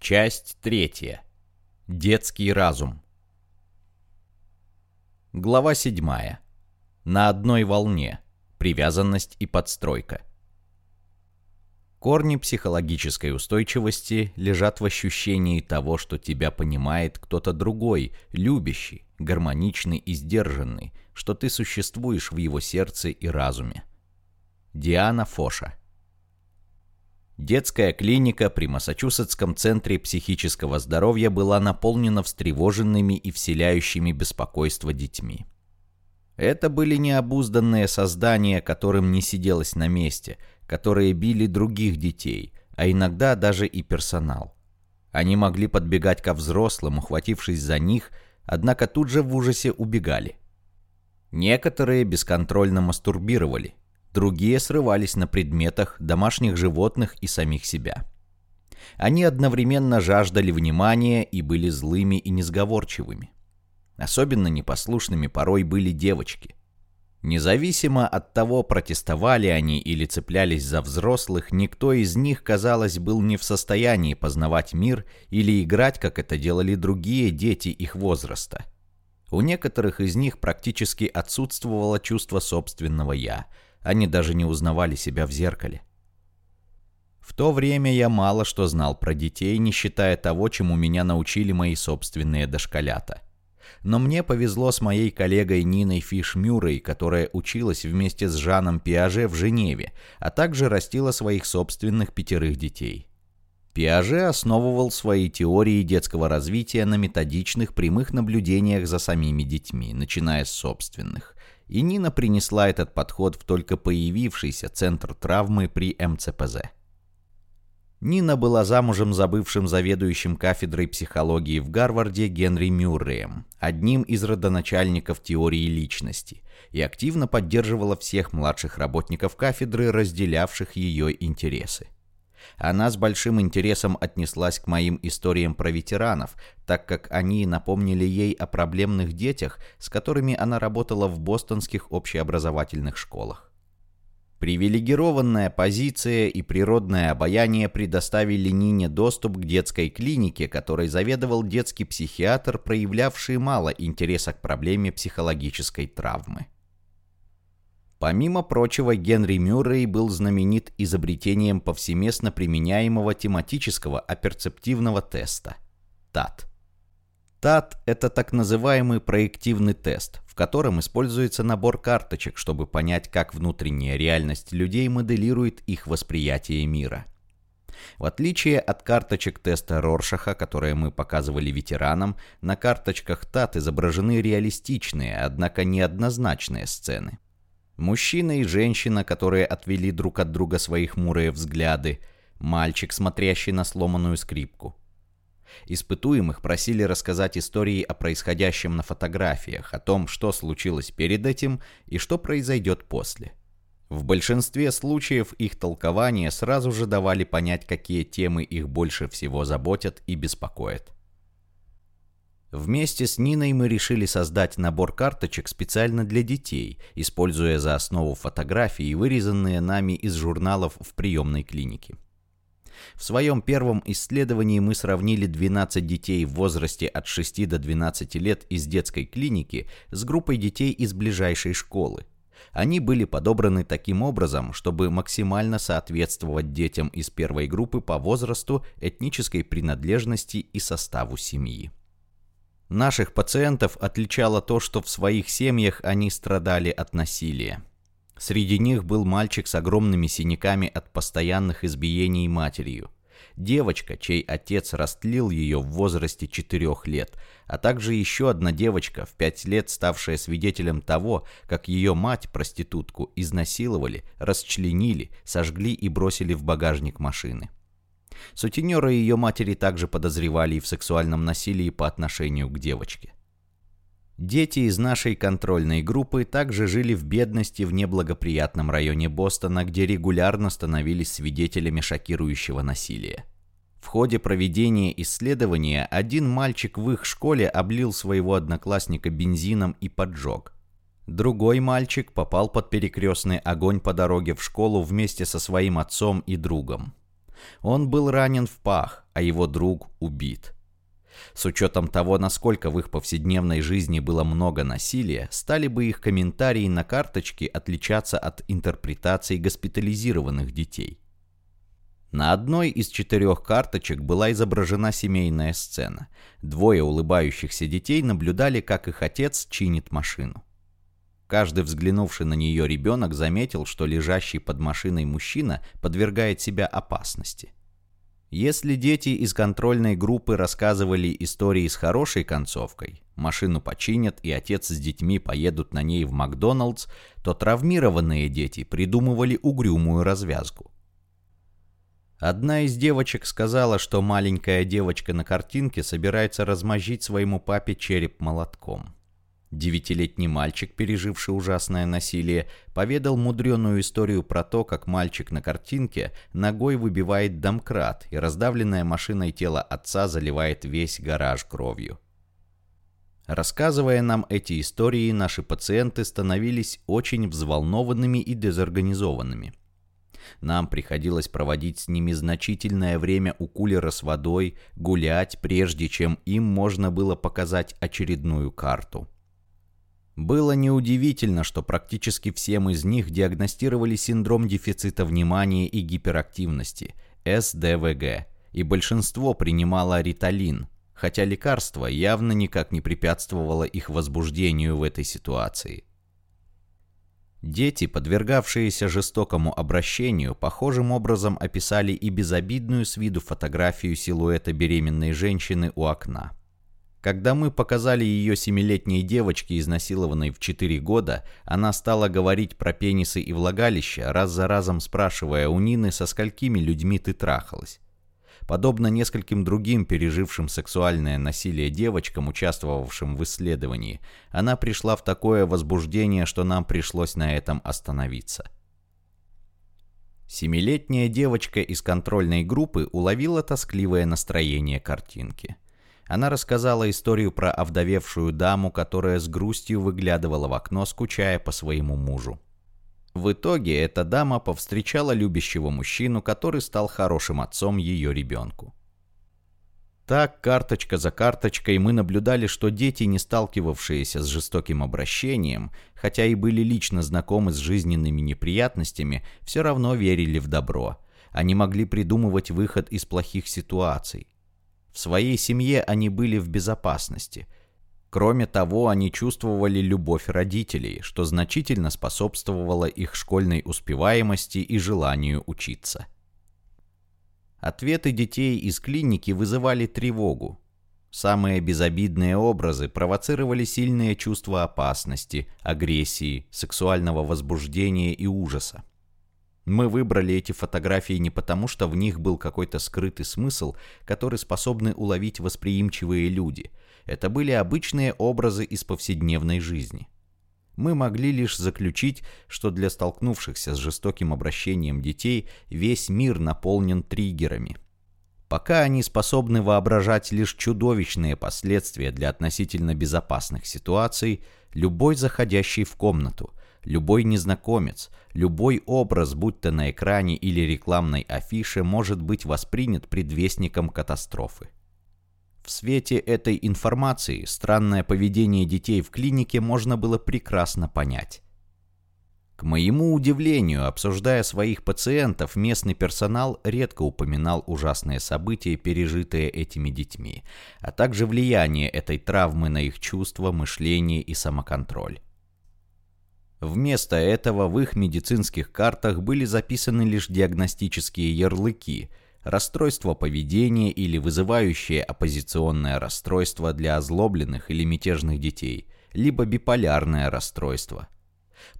Часть третья. Детский разум. Глава седьмая. На одной волне. Привязанность и подстройка. Корни психологической устойчивости лежат в ощущении того, что тебя понимает кто-то другой, любящий, гармоничный и сдержанный, что ты существуешь в его сердце и разуме. Диана Фоша Детская клиника при Массачусетском центре психического здоровья была наполнена встревоженными и вселяющими беспокойство детьми. Это были необузданные создания, которым не сиделось на месте, которые били других детей, а иногда даже и персонал. Они могли подбегать ко взрослым, ухватившись за них, однако тут же в ужасе убегали. Некоторые бесконтрольно мастурбировали, другие срывались на предметах, домашних животных и самих себя. Они одновременно жаждали внимания и были злыми и несговорчивыми. Особенно непослушными порой были девочки. Независимо от того, протестовали они или цеплялись за взрослых, никто из них, казалось, был не в состоянии познавать мир или играть, как это делали другие дети их возраста. У некоторых из них практически отсутствовало чувство собственного «я», они даже не узнавали себя в зеркале. В то время я мало что знал про детей, не считая того, чему меня научили мои собственные дошколята. Но мне повезло с моей коллегой Ниной Фиш-Мюррей, которая училась вместе с Жаном Пиаже в Женеве, а также растила своих собственных пятерых детей. Пиаже основывал свои теории детского развития на методичных прямых наблюдениях за самими детьми, начиная с собственных и Нина принесла этот подход в только появившийся центр травмы при МЦПЗ. Нина была замужем за бывшим заведующим кафедрой психологии в Гарварде Генри Мюрреем, одним из родоначальников теории личности, и активно поддерживала всех младших работников кафедры, разделявших ее интересы. Она с большим интересом отнеслась к моим историям про ветеранов, так как они напомнили ей о проблемных детях, с которыми она работала в бостонских общеобразовательных школах. Привилегированная позиция и природное обаяние предоставили Нине доступ к детской клинике, которой заведовал детский психиатр, проявлявший мало интереса к проблеме психологической травмы. Помимо прочего, Генри Мюррей был знаменит изобретением повсеместно применяемого тематического аперцептивного теста – ТАТ. ТАТ – это так называемый проективный тест, в котором используется набор карточек, чтобы понять, как внутренняя реальность людей моделирует их восприятие мира. В отличие от карточек теста Роршаха, которые мы показывали ветеранам, на карточках ТАТ изображены реалистичные, однако неоднозначные сцены – Мужчина и женщина, которые отвели друг от друга свои хмурые взгляды. Мальчик, смотрящий на сломанную скрипку. Испытуемых просили рассказать истории о происходящем на фотографиях, о том, что случилось перед этим и что произойдет после. В большинстве случаев их толкования сразу же давали понять, какие темы их больше всего заботят и беспокоят. Вместе с Ниной мы решили создать набор карточек специально для детей, используя за основу фотографии, вырезанные нами из журналов в приемной клинике. В своем первом исследовании мы сравнили 12 детей в возрасте от 6 до 12 лет из детской клиники с группой детей из ближайшей школы. Они были подобраны таким образом, чтобы максимально соответствовать детям из первой группы по возрасту, этнической принадлежности и составу семьи. Наших пациентов отличало то, что в своих семьях они страдали от насилия. Среди них был мальчик с огромными синяками от постоянных избиений матерью. Девочка, чей отец растлил ее в возрасте 4 лет, а также еще одна девочка, в 5 лет ставшая свидетелем того, как ее мать, проститутку, изнасиловали, расчленили, сожгли и бросили в багажник машины. Сутенеры ее матери также подозревали и в сексуальном насилии по отношению к девочке. Дети из нашей контрольной группы также жили в бедности в неблагоприятном районе Бостона, где регулярно становились свидетелями шокирующего насилия. В ходе проведения исследования один мальчик в их школе облил своего одноклассника бензином и поджег. Другой мальчик попал под перекрестный огонь по дороге в школу вместе со своим отцом и другом. Он был ранен в пах, а его друг убит. С учетом того, насколько в их повседневной жизни было много насилия, стали бы их комментарии на карточке отличаться от интерпретаций госпитализированных детей. На одной из четырех карточек была изображена семейная сцена. Двое улыбающихся детей наблюдали, как их отец чинит машину. Каждый взглянувший на нее ребенок заметил, что лежащий под машиной мужчина подвергает себя опасности. Если дети из контрольной группы рассказывали истории с хорошей концовкой, машину починят и отец с детьми поедут на ней в Макдоналдс, то травмированные дети придумывали угрюмую развязку. Одна из девочек сказала, что маленькая девочка на картинке собирается размозжить своему папе череп молотком. Девятилетний мальчик, переживший ужасное насилие, поведал мудреную историю про то, как мальчик на картинке ногой выбивает домкрат, и раздавленное машиной тело отца заливает весь гараж кровью. Рассказывая нам эти истории, наши пациенты становились очень взволнованными и дезорганизованными. Нам приходилось проводить с ними значительное время у кулера с водой, гулять, прежде чем им можно было показать очередную карту. Было неудивительно, что практически всем из них диагностировали синдром дефицита внимания и гиперактивности, СДВГ, и большинство принимало риталин, хотя лекарство явно никак не препятствовало их возбуждению в этой ситуации. Дети, подвергавшиеся жестокому обращению, похожим образом описали и безобидную с виду фотографию силуэта беременной женщины у окна. Когда мы показали ее семилетней девочке, изнасилованной в 4 года, она стала говорить про пенисы и влагалища, раз за разом спрашивая у Нины, со сколькими людьми ты трахалась. Подобно нескольким другим пережившим сексуальное насилие девочкам, участвовавшим в исследовании, она пришла в такое возбуждение, что нам пришлось на этом остановиться. Семилетняя девочка из контрольной группы уловила тоскливое настроение картинки – она рассказала историю про овдовевшую даму, которая с грустью выглядывала в окно, скучая по своему мужу. В итоге эта дама повстречала любящего мужчину, который стал хорошим отцом ее ребенку. Так, карточка за карточкой, мы наблюдали, что дети, не сталкивавшиеся с жестоким обращением, хотя и были лично знакомы с жизненными неприятностями, все равно верили в добро. Они могли придумывать выход из плохих ситуаций. В своей семье они были в безопасности. Кроме того, они чувствовали любовь родителей, что значительно способствовало их школьной успеваемости и желанию учиться. Ответы детей из клиники вызывали тревогу. Самые безобидные образы провоцировали сильные чувства опасности, агрессии, сексуального возбуждения и ужаса. Мы выбрали эти фотографии не потому, что в них был какой-то скрытый смысл, который способны уловить восприимчивые люди. Это были обычные образы из повседневной жизни. Мы могли лишь заключить, что для столкнувшихся с жестоким обращением детей весь мир наполнен триггерами. Пока они способны воображать лишь чудовищные последствия для относительно безопасных ситуаций, любой заходящий в комнату – Любой незнакомец, любой образ, будь то на экране или рекламной афише, может быть воспринят предвестником катастрофы. В свете этой информации странное поведение детей в клинике можно было прекрасно понять. К моему удивлению, обсуждая своих пациентов, местный персонал редко упоминал ужасные события, пережитые этими детьми, а также влияние этой травмы на их чувства, мышление и самоконтроль. Вместо этого в их медицинских картах были записаны лишь диагностические ярлыки, расстройство поведения или вызывающее оппозиционное расстройство для озлобленных или мятежных детей, либо биполярное расстройство.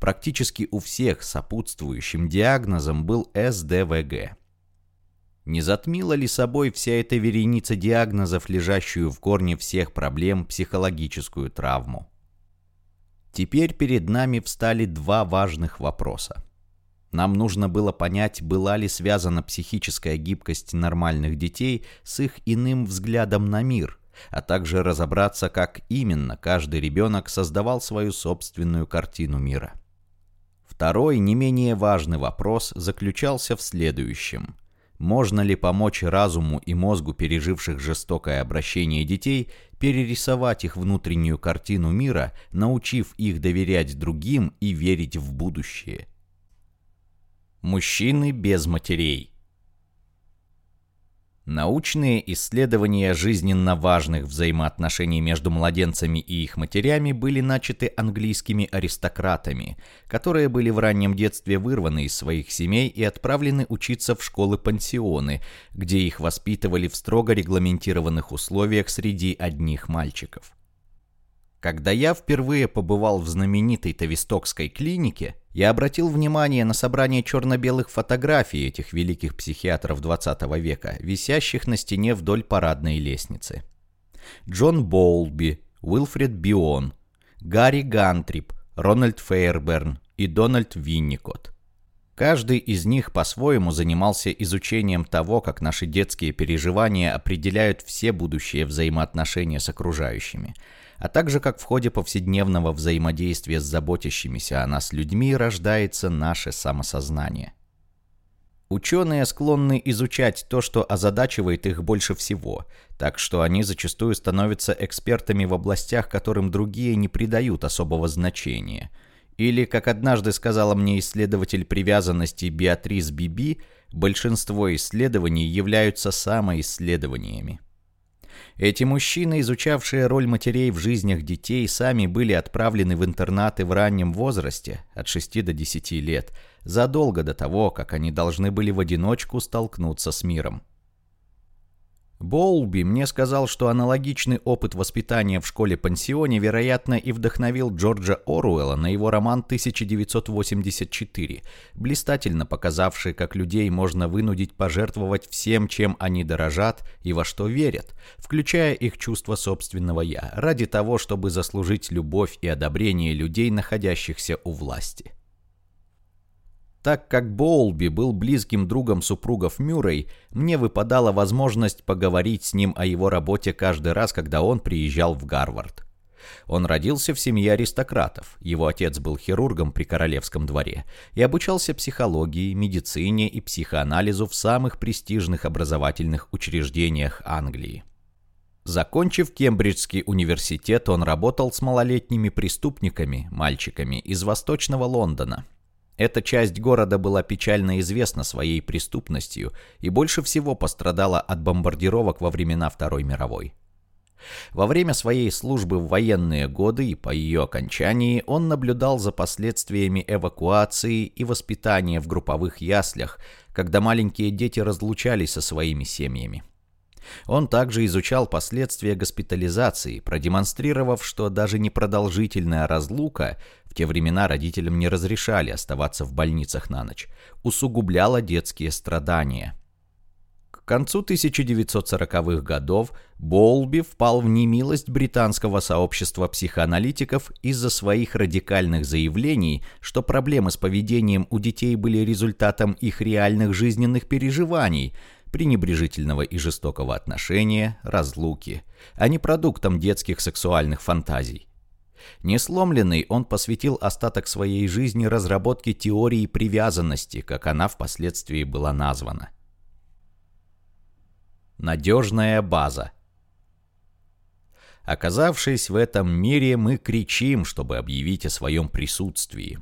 Практически у всех сопутствующим диагнозом был СДВГ. Не затмила ли собой вся эта вереница диагнозов, лежащую в корне всех проблем, психологическую травму? Теперь перед нами встали два важных вопроса. Нам нужно было понять, была ли связана психическая гибкость нормальных детей с их иным взглядом на мир, а также разобраться, как именно каждый ребенок создавал свою собственную картину мира. Второй, не менее важный вопрос заключался в следующем. Можно ли помочь разуму и мозгу переживших жестокое обращение детей перерисовать их внутреннюю картину мира, научив их доверять другим и верить в будущее. Мужчины без матерей Научные исследования жизненно важных взаимоотношений между младенцами и их матерями были начаты английскими аристократами, которые были в раннем детстве вырваны из своих семей и отправлены учиться в школы-пансионы, где их воспитывали в строго регламентированных условиях среди одних мальчиков. Когда я впервые побывал в знаменитой Тавистокской клинике, я обратил внимание на собрание черно-белых фотографий этих великих психиатров 20 века, висящих на стене вдоль парадной лестницы. Джон Боулби, Уилфред Бион, Гарри Гантрип, Рональд Фейерберн и Дональд Винникот. Каждый из них по-своему занимался изучением того, как наши детские переживания определяют все будущие взаимоотношения с окружающими – а также как в ходе повседневного взаимодействия с заботящимися о нас людьми рождается наше самосознание. Ученые склонны изучать то, что озадачивает их больше всего, так что они зачастую становятся экспертами в областях, которым другие не придают особого значения. Или, как однажды сказала мне исследователь привязанности Беатрис Биби, большинство исследований являются самоисследованиями. Эти мужчины, изучавшие роль матерей в жизнях детей, сами были отправлены в интернаты в раннем возрасте, от 6 до 10 лет, задолго до того, как они должны были в одиночку столкнуться с миром. Боулби мне сказал, что аналогичный опыт воспитания в школе-пансионе, вероятно, и вдохновил Джорджа Оруэлла на его роман 1984, блистательно показавший, как людей можно вынудить пожертвовать всем, чем они дорожат и во что верят, включая их чувство собственного «я», ради того, чтобы заслужить любовь и одобрение людей, находящихся у власти. Так как Боулби был близким другом супругов Мюррей, мне выпадала возможность поговорить с ним о его работе каждый раз, когда он приезжал в Гарвард. Он родился в семье аристократов, его отец был хирургом при королевском дворе и обучался психологии, медицине и психоанализу в самых престижных образовательных учреждениях Англии. Закончив Кембриджский университет, он работал с малолетними преступниками, мальчиками из Восточного Лондона – эта часть города была печально известна своей преступностью и больше всего пострадала от бомбардировок во времена Второй мировой. Во время своей службы в военные годы и по ее окончании он наблюдал за последствиями эвакуации и воспитания в групповых яслях, когда маленькие дети разлучались со своими семьями. Он также изучал последствия госпитализации, продемонстрировав, что даже непродолжительная разлука, в те времена родителям не разрешали оставаться в больницах на ночь, усугубляла детские страдания. К концу 1940-х годов Болби впал в немилость британского сообщества психоаналитиков из-за своих радикальных заявлений, что проблемы с поведением у детей были результатом их реальных жизненных переживаний – пренебрежительного и жестокого отношения, разлуки, а не продуктом детских сексуальных фантазий. Несломленный он посвятил остаток своей жизни разработке теории привязанности, как она впоследствии была названа. Надежная база. Оказавшись в этом мире, мы кричим, чтобы объявить о своем присутствии.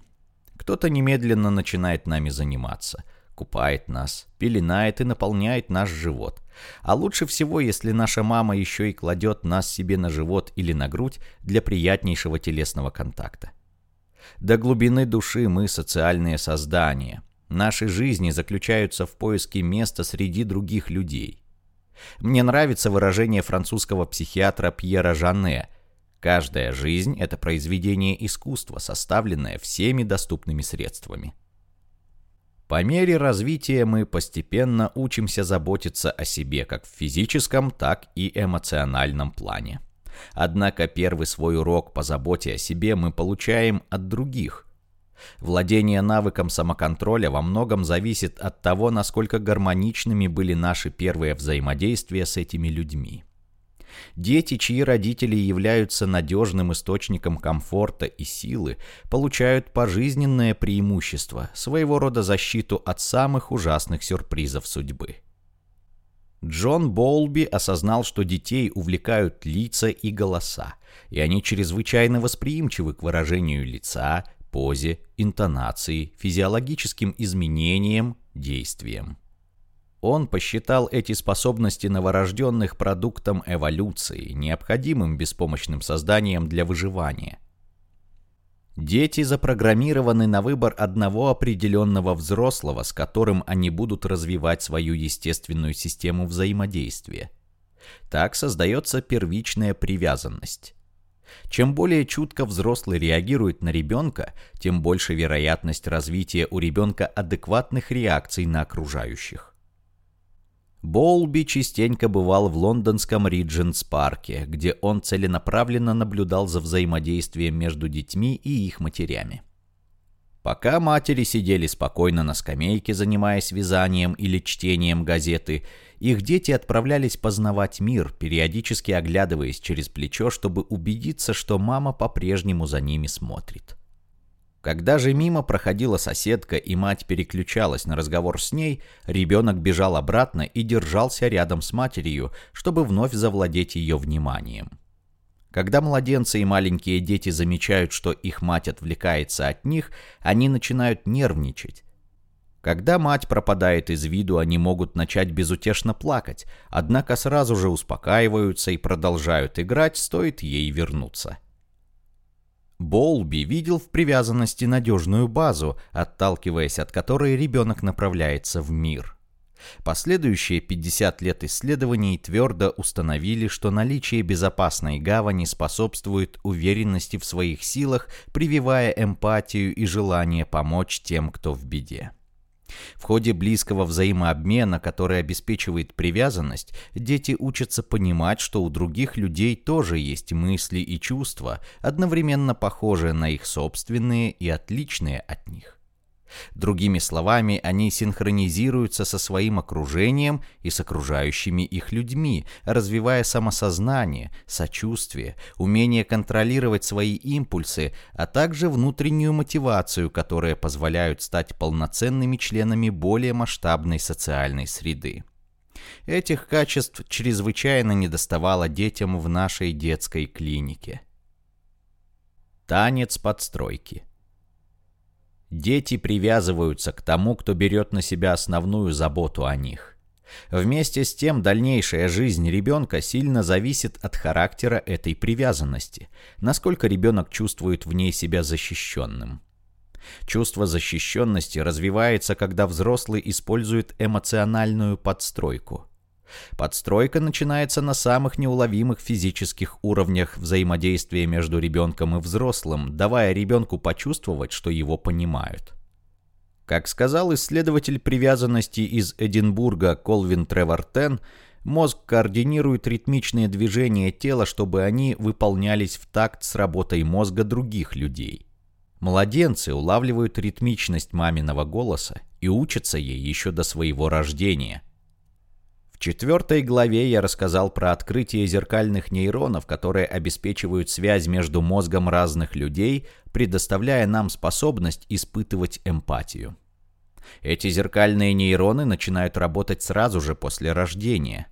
Кто-то немедленно начинает нами заниматься – купает нас, пеленает и наполняет наш живот. А лучше всего, если наша мама еще и кладет нас себе на живот или на грудь для приятнейшего телесного контакта. До глубины души мы социальные создания. Наши жизни заключаются в поиске места среди других людей. Мне нравится выражение французского психиатра Пьера Жанне «Каждая жизнь – это произведение искусства, составленное всеми доступными средствами». По мере развития мы постепенно учимся заботиться о себе как в физическом, так и эмоциональном плане. Однако первый свой урок по заботе о себе мы получаем от других. Владение навыком самоконтроля во многом зависит от того, насколько гармоничными были наши первые взаимодействия с этими людьми. Дети, чьи родители являются надежным источником комфорта и силы, получают пожизненное преимущество, своего рода защиту от самых ужасных сюрпризов судьбы. Джон Болби осознал, что детей увлекают лица и голоса, и они чрезвычайно восприимчивы к выражению лица, позе, интонации, физиологическим изменениям, действиям. Он посчитал эти способности новорожденных продуктом эволюции, необходимым беспомощным созданием для выживания. Дети запрограммированы на выбор одного определенного взрослого, с которым они будут развивать свою естественную систему взаимодействия. Так создается первичная привязанность. Чем более чутко взрослый реагирует на ребенка, тем больше вероятность развития у ребенка адекватных реакций на окружающих. Болби частенько бывал в лондонском Ридженс-парке, где он целенаправленно наблюдал за взаимодействием между детьми и их матерями. Пока матери сидели спокойно на скамейке, занимаясь вязанием или чтением газеты, их дети отправлялись познавать мир, периодически оглядываясь через плечо, чтобы убедиться, что мама по-прежнему за ними смотрит. Когда же мимо проходила соседка и мать переключалась на разговор с ней, ребенок бежал обратно и держался рядом с матерью, чтобы вновь завладеть ее вниманием. Когда младенцы и маленькие дети замечают, что их мать отвлекается от них, они начинают нервничать. Когда мать пропадает из виду, они могут начать безутешно плакать, однако сразу же успокаиваются и продолжают играть, стоит ей вернуться. Болби видел в привязанности надежную базу, отталкиваясь от которой ребенок направляется в мир. Последующие 50 лет исследований твердо установили, что наличие безопасной гавани способствует уверенности в своих силах, прививая эмпатию и желание помочь тем, кто в беде. В ходе близкого взаимообмена, который обеспечивает привязанность, дети учатся понимать, что у других людей тоже есть мысли и чувства, одновременно похожие на их собственные и отличные от них. Другими словами, они синхронизируются со своим окружением и с окружающими их людьми, развивая самосознание, сочувствие, умение контролировать свои импульсы, а также внутреннюю мотивацию, которые позволяют стать полноценными членами более масштабной социальной среды. Этих качеств чрезвычайно недоставало детям в нашей детской клинике. Танец подстройки Дети привязываются к тому, кто берет на себя основную заботу о них. Вместе с тем дальнейшая жизнь ребенка сильно зависит от характера этой привязанности, насколько ребенок чувствует в ней себя защищенным. Чувство защищенности развивается, когда взрослый использует эмоциональную подстройку. Подстройка начинается на самых неуловимых физических уровнях взаимодействия между ребенком и взрослым, давая ребенку почувствовать, что его понимают. Как сказал исследователь привязанности из Эдинбурга Колвин Тревортен, мозг координирует ритмичные движения тела, чтобы они выполнялись в такт с работой мозга других людей. Младенцы улавливают ритмичность маминого голоса и учатся ей еще до своего рождения – в четвертой главе я рассказал про открытие зеркальных нейронов, которые обеспечивают связь между мозгом разных людей, предоставляя нам способность испытывать эмпатию. Эти зеркальные нейроны начинают работать сразу же после рождения.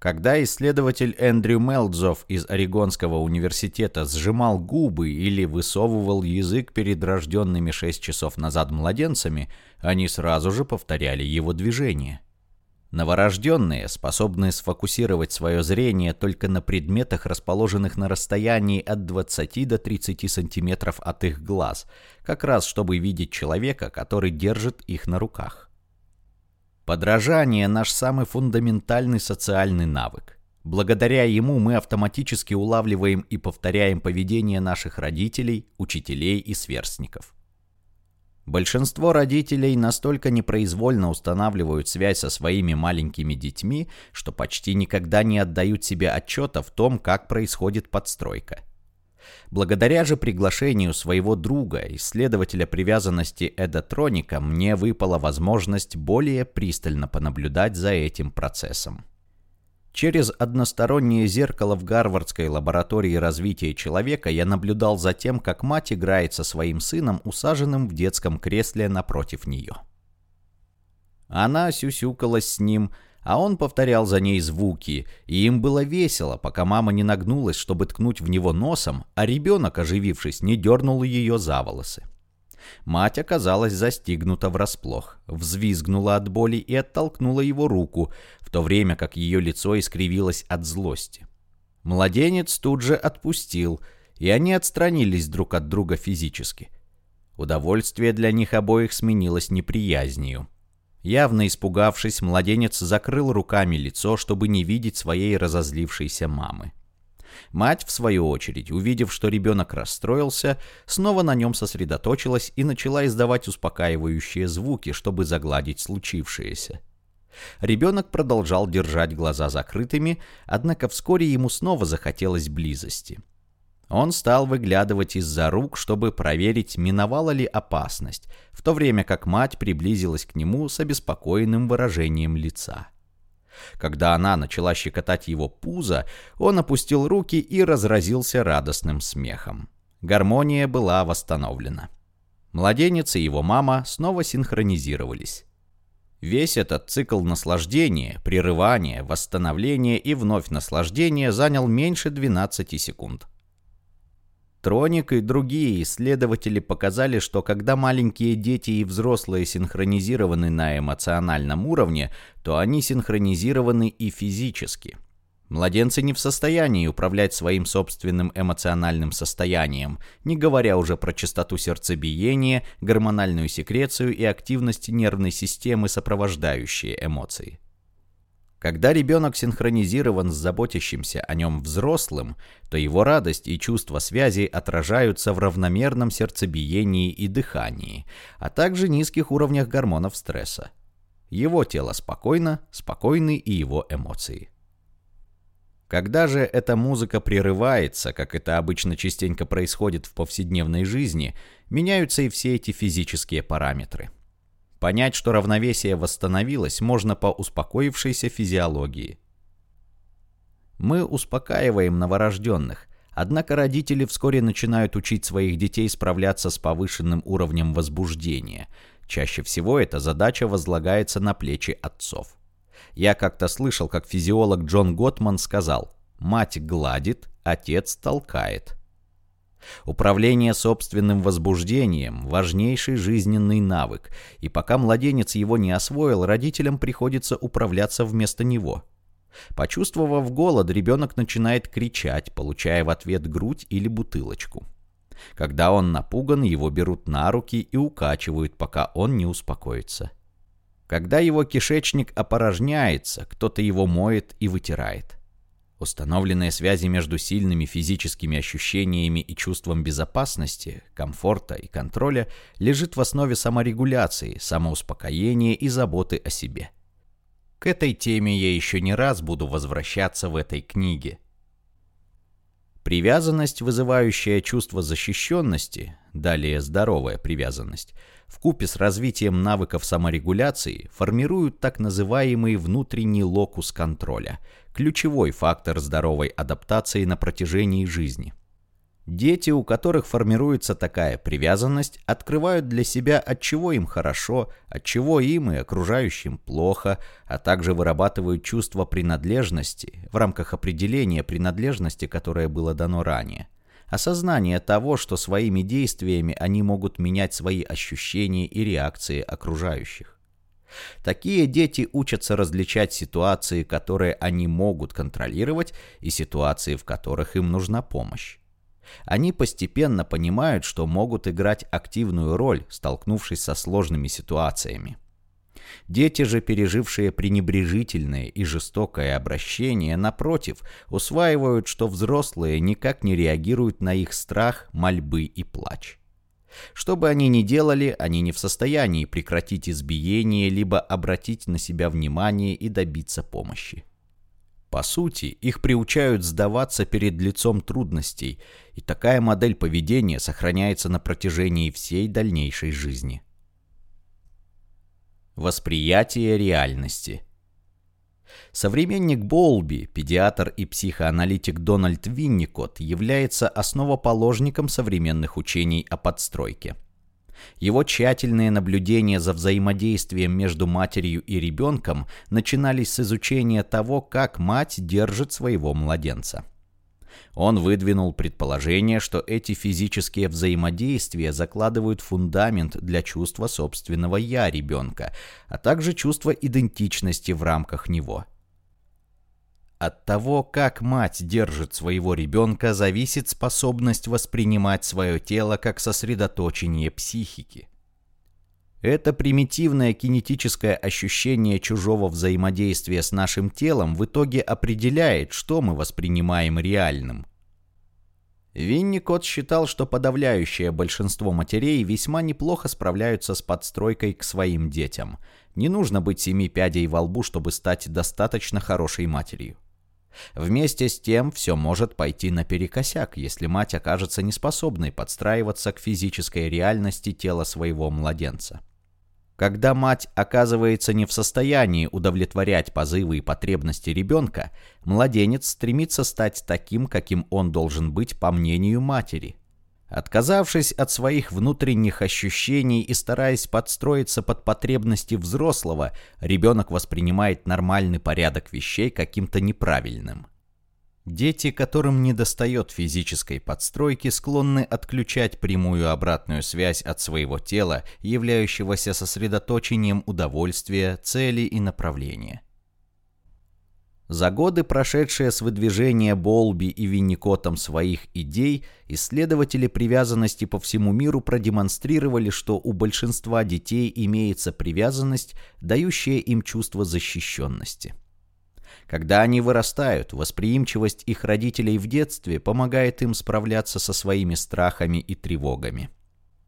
Когда исследователь Эндрю Мелдзов из Орегонского университета сжимал губы или высовывал язык перед рожденными 6 часов назад младенцами, они сразу же повторяли его движение. Новорожденные способны сфокусировать свое зрение только на предметах, расположенных на расстоянии от 20 до 30 сантиметров от их глаз, как раз чтобы видеть человека, который держит их на руках. Подражание – наш самый фундаментальный социальный навык. Благодаря ему мы автоматически улавливаем и повторяем поведение наших родителей, учителей и сверстников. Большинство родителей настолько непроизвольно устанавливают связь со своими маленькими детьми, что почти никогда не отдают себе отчета в том, как происходит подстройка. Благодаря же приглашению своего друга, исследователя привязанности Эда Троника, мне выпала возможность более пристально понаблюдать за этим процессом. Через одностороннее зеркало в Гарвардской лаборатории развития человека я наблюдал за тем, как мать играет со своим сыном, усаженным в детском кресле напротив нее. Она сюсюкалась с ним, а он повторял за ней звуки, и им было весело, пока мама не нагнулась, чтобы ткнуть в него носом, а ребенок, оживившись, не дернул ее за волосы. Мать оказалась застигнута врасплох, взвизгнула от боли и оттолкнула его руку, в то время как ее лицо искривилось от злости. Младенец тут же отпустил, и они отстранились друг от друга физически. Удовольствие для них обоих сменилось неприязнью. Явно испугавшись, младенец закрыл руками лицо, чтобы не видеть своей разозлившейся мамы. Мать, в свою очередь, увидев, что ребенок расстроился, снова на нем сосредоточилась и начала издавать успокаивающие звуки, чтобы загладить случившееся. Ребенок продолжал держать глаза закрытыми, однако вскоре ему снова захотелось близости. Он стал выглядывать из-за рук, чтобы проверить, миновала ли опасность, в то время как мать приблизилась к нему с обеспокоенным выражением лица. Когда она начала щекотать его пузо, он опустил руки и разразился радостным смехом. Гармония была восстановлена. Младенец и его мама снова синхронизировались. Весь этот цикл наслаждения, прерывания, восстановления и вновь наслаждения занял меньше 12 секунд. Троник и другие исследователи показали, что когда маленькие дети и взрослые синхронизированы на эмоциональном уровне, то они синхронизированы и физически. Младенцы не в состоянии управлять своим собственным эмоциональным состоянием, не говоря уже про частоту сердцебиения, гормональную секрецию и активность нервной системы, сопровождающие эмоции. Когда ребенок синхронизирован с заботящимся о нем взрослым, то его радость и чувство связи отражаются в равномерном сердцебиении и дыхании, а также низких уровнях гормонов стресса. Его тело спокойно, спокойны и его эмоции. Когда же эта музыка прерывается, как это обычно частенько происходит в повседневной жизни, меняются и все эти физические параметры. Понять, что равновесие восстановилось, можно по успокоившейся физиологии. Мы успокаиваем новорожденных, однако родители вскоре начинают учить своих детей справляться с повышенным уровнем возбуждения. Чаще всего эта задача возлагается на плечи отцов. Я как-то слышал, как физиолог Джон Готман сказал «Мать гладит, отец толкает». Управление собственным возбуждением – важнейший жизненный навык, и пока младенец его не освоил, родителям приходится управляться вместо него. Почувствовав голод, ребенок начинает кричать, получая в ответ грудь или бутылочку. Когда он напуган, его берут на руки и укачивают, пока он не успокоится. Когда его кишечник опорожняется, кто-то его моет и вытирает. Установленные связи между сильными физическими ощущениями и чувством безопасности, комфорта и контроля лежит в основе саморегуляции, самоуспокоения и заботы о себе. К этой теме я еще не раз буду возвращаться в этой книге. Привязанность, вызывающая чувство защищенности, далее здоровая привязанность, в купе с развитием навыков саморегуляции формируют так называемый внутренний локус контроля, ключевой фактор здоровой адаптации на протяжении жизни. Дети, у которых формируется такая привязанность, открывают для себя, от чего им хорошо, от чего им и окружающим плохо, а также вырабатывают чувство принадлежности в рамках определения принадлежности, которое было дано ранее осознание того, что своими действиями они могут менять свои ощущения и реакции окружающих. Такие дети учатся различать ситуации, которые они могут контролировать, и ситуации, в которых им нужна помощь. Они постепенно понимают, что могут играть активную роль, столкнувшись со сложными ситуациями. Дети же, пережившие пренебрежительное и жестокое обращение, напротив, усваивают, что взрослые никак не реагируют на их страх, мольбы и плач. Что бы они ни делали, они не в состоянии прекратить избиение, либо обратить на себя внимание и добиться помощи. По сути, их приучают сдаваться перед лицом трудностей, и такая модель поведения сохраняется на протяжении всей дальнейшей жизни. Восприятие реальности. Современник Болби, педиатр и психоаналитик Дональд Винникот является основоположником современных учений о подстройке. Его тщательные наблюдения за взаимодействием между матерью и ребенком начинались с изучения того, как мать держит своего младенца. Он выдвинул предположение, что эти физические взаимодействия закладывают фундамент для чувства собственного «я» ребенка, а также чувства идентичности в рамках него. От того, как мать держит своего ребенка, зависит способность воспринимать свое тело как сосредоточение психики. Это примитивное кинетическое ощущение чужого взаимодействия с нашим телом в итоге определяет, что мы воспринимаем реальным. Винникот считал, что подавляющее большинство матерей весьма неплохо справляются с подстройкой к своим детям. Не нужно быть семи пядей во лбу, чтобы стать достаточно хорошей матерью. Вместе с тем все может пойти наперекосяк, если мать окажется неспособной подстраиваться к физической реальности тела своего младенца. Когда мать оказывается не в состоянии удовлетворять позывы и потребности ребенка, младенец стремится стать таким, каким он должен быть по мнению матери – Отказавшись от своих внутренних ощущений и стараясь подстроиться под потребности взрослого, ребенок воспринимает нормальный порядок вещей каким-то неправильным. Дети, которым недостает физической подстройки, склонны отключать прямую обратную связь от своего тела, являющегося сосредоточением удовольствия, цели и направления. За годы, прошедшие с выдвижения Болби и Винникотом своих идей, исследователи привязанности по всему миру продемонстрировали, что у большинства детей имеется привязанность, дающая им чувство защищенности. Когда они вырастают, восприимчивость их родителей в детстве помогает им справляться со своими страхами и тревогами.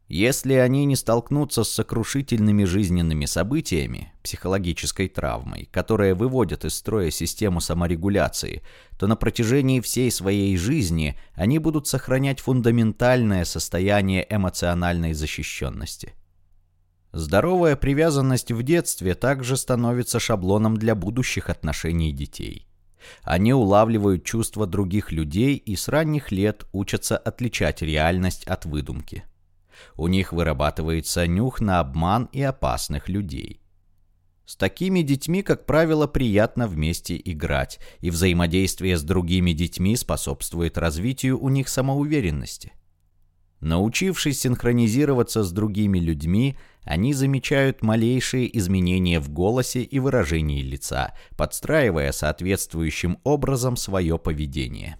Если они не столкнутся с сокрушительными жизненными событиями, психологической травмой, которая выводит из строя систему саморегуляции, то на протяжении всей своей жизни они будут сохранять фундаментальное состояние эмоциональной защищенности. Здоровая привязанность в детстве также становится шаблоном для будущих отношений детей. Они улавливают чувства других людей и с ранних лет учатся отличать реальность от выдумки. У них вырабатывается нюх на обман и опасных людей. С такими детьми, как правило, приятно вместе играть, и взаимодействие с другими детьми способствует развитию у них самоуверенности. Научившись синхронизироваться с другими людьми, они замечают малейшие изменения в голосе и выражении лица, подстраивая соответствующим образом свое поведение.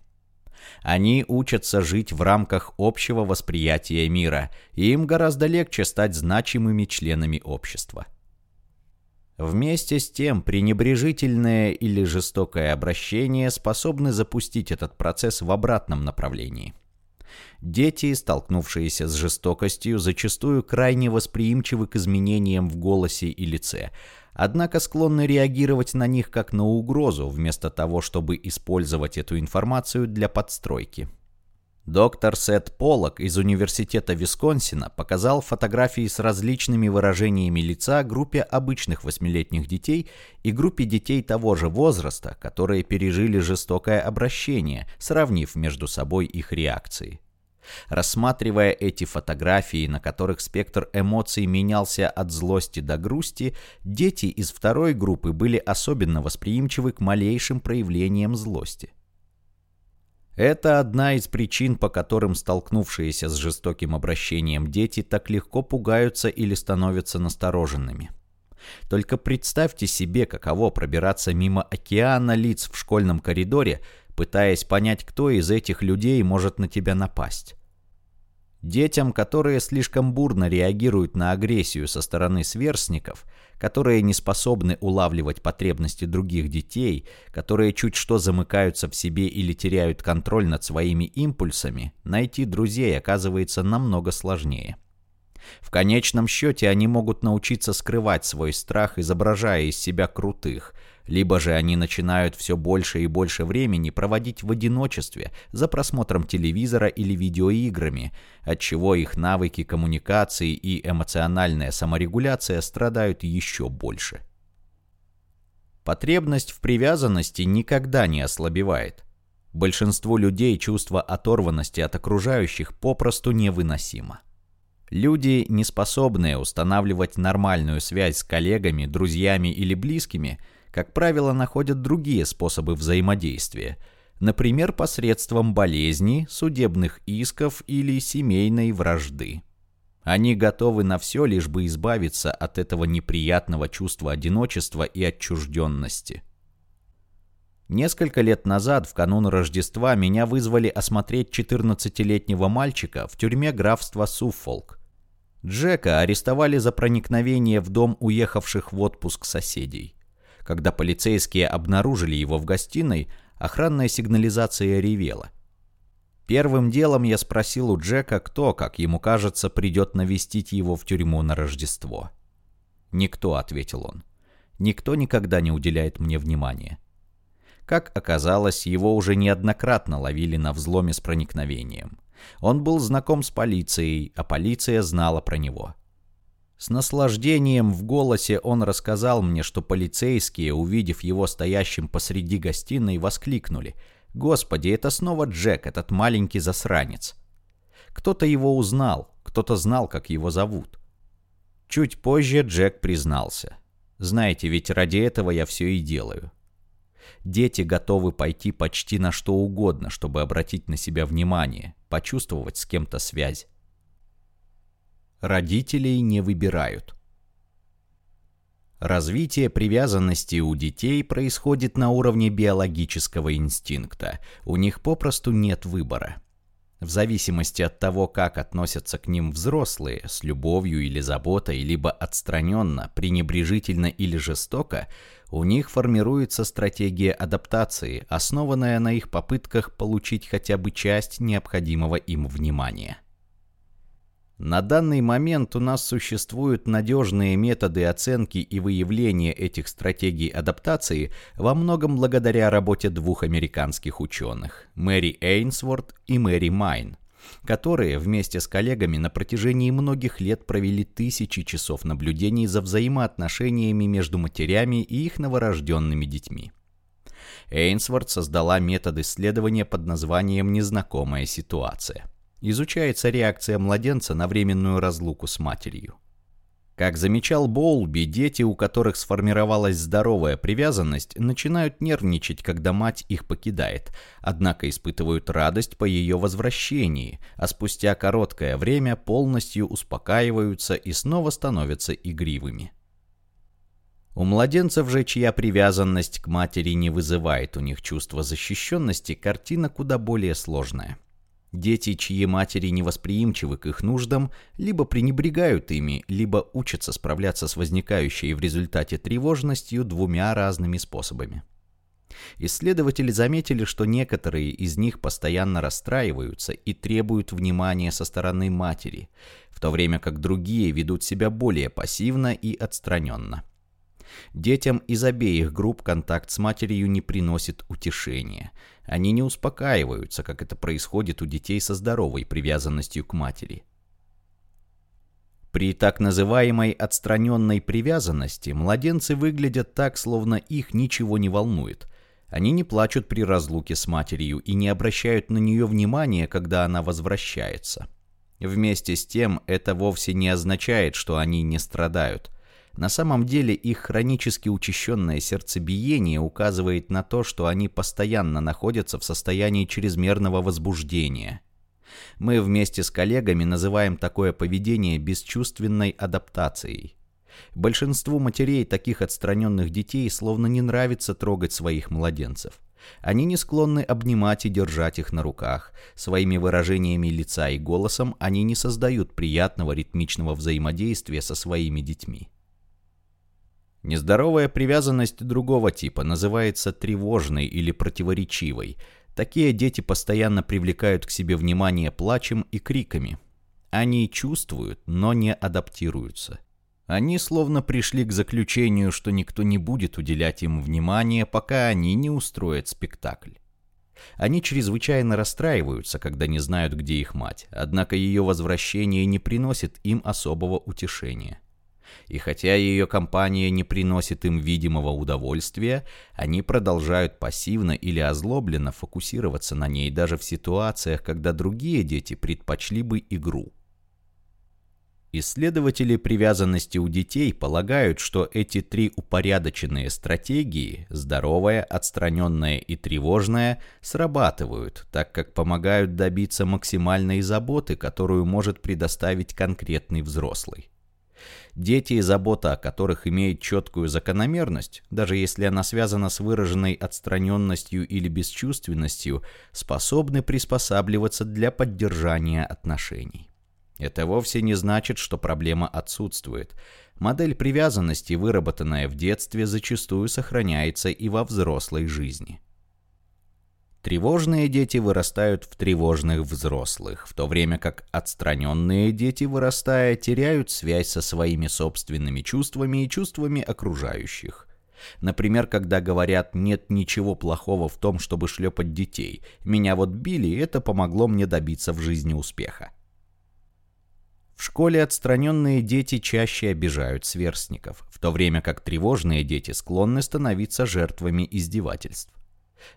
Они учатся жить в рамках общего восприятия мира, и им гораздо легче стать значимыми членами общества. Вместе с тем, пренебрежительное или жестокое обращение способны запустить этот процесс в обратном направлении. Дети, столкнувшиеся с жестокостью, зачастую крайне восприимчивы к изменениям в голосе и лице, однако склонны реагировать на них как на угрозу, вместо того, чтобы использовать эту информацию для подстройки. Доктор Сет Поллок из Университета Висконсина показал фотографии с различными выражениями лица группе обычных восьмилетних детей и группе детей того же возраста, которые пережили жестокое обращение, сравнив между собой их реакции. Рассматривая эти фотографии, на которых спектр эмоций менялся от злости до грусти, дети из второй группы были особенно восприимчивы к малейшим проявлениям злости. Это одна из причин, по которым столкнувшиеся с жестоким обращением дети так легко пугаются или становятся настороженными. Только представьте себе, каково пробираться мимо океана лиц в школьном коридоре, пытаясь понять, кто из этих людей может на тебя напасть. Детям, которые слишком бурно реагируют на агрессию со стороны сверстников, которые не способны улавливать потребности других детей, которые чуть что замыкаются в себе или теряют контроль над своими импульсами, найти друзей оказывается намного сложнее. В конечном счете они могут научиться скрывать свой страх, изображая из себя крутых – либо же они начинают все больше и больше времени проводить в одиночестве за просмотром телевизора или видеоиграми, отчего их навыки коммуникации и эмоциональная саморегуляция страдают еще больше. Потребность в привязанности никогда не ослабевает. Большинству людей чувство оторванности от окружающих попросту невыносимо. Люди, не способные устанавливать нормальную связь с коллегами, друзьями или близкими, как правило, находят другие способы взаимодействия, например, посредством болезни, судебных исков или семейной вражды. Они готовы на все, лишь бы избавиться от этого неприятного чувства одиночества и отчужденности. Несколько лет назад, в канун Рождества, меня вызвали осмотреть 14-летнего мальчика в тюрьме графства Суффолк. Джека арестовали за проникновение в дом уехавших в отпуск соседей. Когда полицейские обнаружили его в гостиной, охранная сигнализация ревела. Первым делом я спросил у Джека, кто, как ему кажется, придет навестить его в тюрьму на Рождество. «Никто», — ответил он. «Никто никогда не уделяет мне внимания». Как оказалось, его уже неоднократно ловили на взломе с проникновением. Он был знаком с полицией, а полиция знала про него. С наслаждением в голосе он рассказал мне, что полицейские, увидев его стоящим посреди гостиной, воскликнули — Господи, это снова Джек, этот маленький засранец. Кто-то его узнал, кто-то знал, как его зовут. Чуть позже Джек признался. Знаете, ведь ради этого я все и делаю. Дети готовы пойти почти на что угодно, чтобы обратить на себя внимание, почувствовать с кем-то связь. Родителей не выбирают. Развитие привязанности у детей происходит на уровне биологического инстинкта. У них попросту нет выбора. В зависимости от того, как относятся к ним взрослые, с любовью или заботой, либо отстраненно, пренебрежительно или жестоко, у них формируется стратегия адаптации, основанная на их попытках получить хотя бы часть необходимого им внимания. На данный момент у нас существуют надежные методы оценки и выявления этих стратегий адаптации во многом благодаря работе двух американских ученых – Мэри Эйнсворт и Мэри Майн, которые вместе с коллегами на протяжении многих лет провели тысячи часов наблюдений за взаимоотношениями между матерями и их новорожденными детьми. Эйнсворт создала метод исследования под названием «незнакомая ситуация». Изучается реакция младенца на временную разлуку с матерью. Как замечал Боулби, дети, у которых сформировалась здоровая привязанность, начинают нервничать, когда мать их покидает, однако испытывают радость по ее возвращении, а спустя короткое время полностью успокаиваются и снова становятся игривыми. У младенцев же, чья привязанность к матери не вызывает у них чувства защищенности, картина куда более сложная. Дети, чьи матери невосприимчивы к их нуждам, либо пренебрегают ими, либо учатся справляться с возникающей в результате тревожностью двумя разными способами. Исследователи заметили, что некоторые из них постоянно расстраиваются и требуют внимания со стороны матери, в то время как другие ведут себя более пассивно и отстраненно. Детям из обеих групп контакт с матерью не приносит утешения. Они не успокаиваются, как это происходит у детей со здоровой привязанностью к матери. При так называемой отстраненной привязанности младенцы выглядят так, словно их ничего не волнует. Они не плачут при разлуке с матерью и не обращают на нее внимания, когда она возвращается. Вместе с тем, это вовсе не означает, что они не страдают – на самом деле их хронически учащенное сердцебиение указывает на то, что они постоянно находятся в состоянии чрезмерного возбуждения. Мы вместе с коллегами называем такое поведение бесчувственной адаптацией. Большинству матерей таких отстраненных детей словно не нравится трогать своих младенцев. Они не склонны обнимать и держать их на руках. Своими выражениями лица и голосом они не создают приятного ритмичного взаимодействия со своими детьми. Нездоровая привязанность другого типа называется тревожной или противоречивой. Такие дети постоянно привлекают к себе внимание плачем и криками. Они чувствуют, но не адаптируются. Они словно пришли к заключению, что никто не будет уделять им внимания, пока они не устроят спектакль. Они чрезвычайно расстраиваются, когда не знают, где их мать, однако ее возвращение не приносит им особого утешения. И хотя ее компания не приносит им видимого удовольствия, они продолжают пассивно или озлобленно фокусироваться на ней даже в ситуациях, когда другие дети предпочли бы игру. Исследователи привязанности у детей полагают, что эти три упорядоченные стратегии – здоровая, отстраненная и тревожная – срабатывают, так как помогают добиться максимальной заботы, которую может предоставить конкретный взрослый. Дети и забота о которых имеют четкую закономерность, даже если она связана с выраженной отстраненностью или бесчувственностью, способны приспосабливаться для поддержания отношений. Это вовсе не значит, что проблема отсутствует. Модель привязанности, выработанная в детстве, зачастую сохраняется и во взрослой жизни. Тревожные дети вырастают в тревожных взрослых, в то время как отстраненные дети, вырастая, теряют связь со своими собственными чувствами и чувствами окружающих. Например, когда говорят «нет ничего плохого в том, чтобы шлепать детей», «меня вот били, это помогло мне добиться в жизни успеха». В школе отстраненные дети чаще обижают сверстников, в то время как тревожные дети склонны становиться жертвами издевательств.